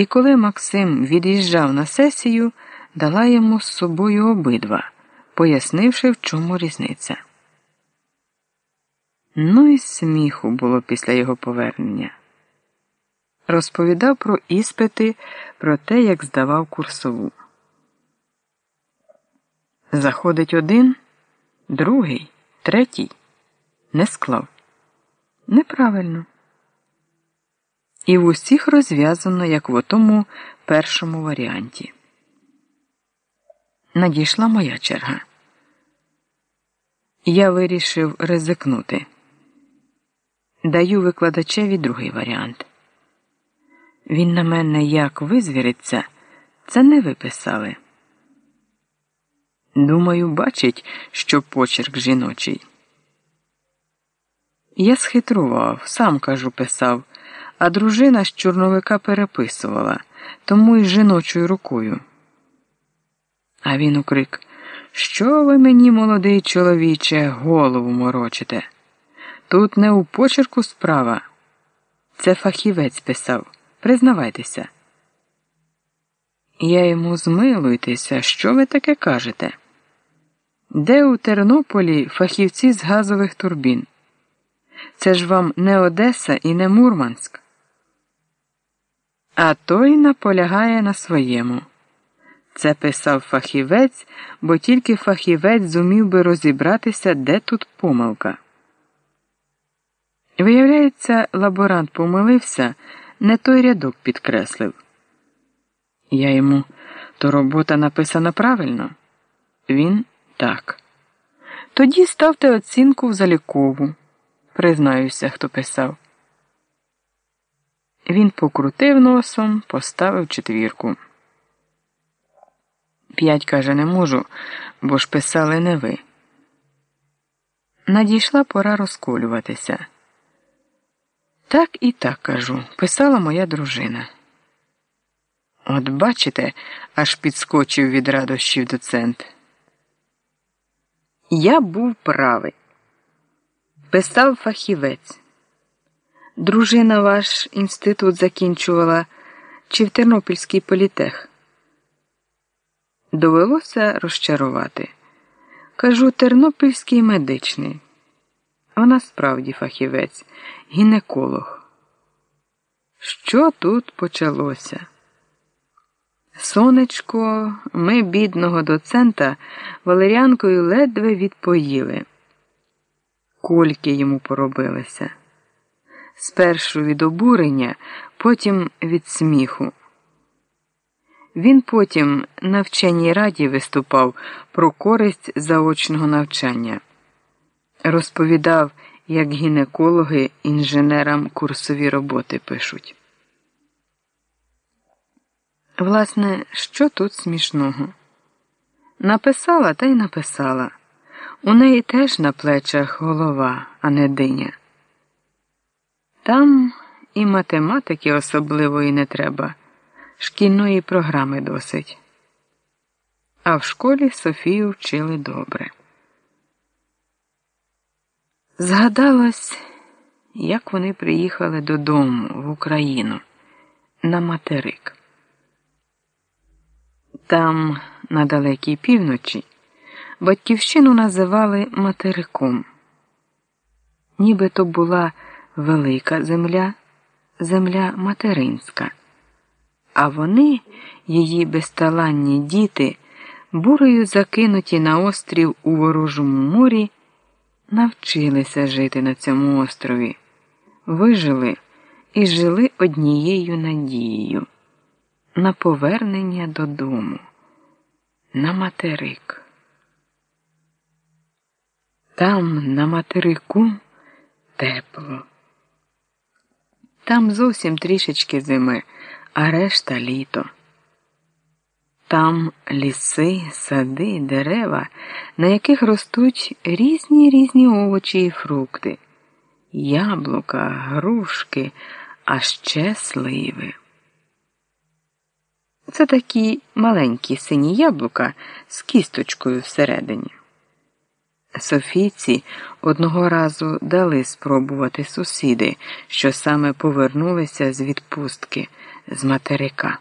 І коли Максим від'їжджав на сесію, дала йому з собою обидва, пояснивши, в чому різниця. Ну і сміху було після його повернення. Розповідав про іспити, про те, як здавав курсову. Заходить один, другий, третій. Не склав. Неправильно. І в усіх розв'язано, як в отому першому варіанті. Надійшла моя черга. Я вирішив ризикнути. Даю викладачеві другий варіант. Він на мене як визвіриться, це не виписали. Думаю, бачить, що почерк жіночий. Я схитрував, сам кажу, писав, а дружина з чорновика переписувала, тому й жіночою рукою. А він укрик Що ви мені, молодий чоловіче, голову морочите? Тут не у почерку справа. Це фахівець писав. Признавайтеся. Я йому змилуйтеся, що ви таке кажете? Де у Тернополі фахівці з газових турбін? Це ж вам не Одеса і не Мурманськ. А той наполягає на своєму. Це писав фахівець, бо тільки фахівець зумів би розібратися, де тут помилка. Виявляється, лаборант помилився, не той рядок підкреслив. Я йому то робота написана правильно. Він так. Тоді ставте оцінку в залікову. Признаюся, хто писав. Він покрутив носом, поставив четвірку. П'ять каже, не можу, бо ж писали не ви. Надійшла пора розколюватися. Так і так кажу, писала моя дружина. От бачите, аж підскочив від радощів доцент. Я був правий. Писав фахівець. Дружина ваш інститут закінчувала чи в Тернопільський політех. Довелося розчарувати. Кажу, Тернопільський медичний. Вона справді фахівець, гінеколог. Що тут почалося? Сонечко, ми, бідного доцента, валеріанкою ледве відпоїли. Кольки йому поробилися. Спершу від обурення, потім від сміху. Він потім на вченій раді виступав про користь заочного навчання, розповідав, як гінекологи інженерам курсові роботи пишуть. Власне, що тут смішного? Написала та й написала. У неї теж на плечах голова, а не диня. Там і математики особливої не треба, шкільної програми досить. А в школі Софію вчили добре. Згадалось, як вони приїхали додому в Україну на материк. Там, на далекій півночі, батьківщину називали материком. Ніби то була велика земля, земля материнська, а вони, її безталанні діти, бурею закинуті на острів у ворожому морі, навчилися жити на цьому острові, вижили і жили однією надією на повернення додому, на материк. Там, на материку, тепло. Там зовсім трішечки зими, а решта літо. Там ліси, сади, дерева, на яких ростуть різні різні овочі і фрукти, яблука, грушки, а ще сливи. Це такі маленькі сині яблука з кісточкою всередині. Софійці одного разу дали спробувати сусіди, що саме повернулися з відпустки з материка.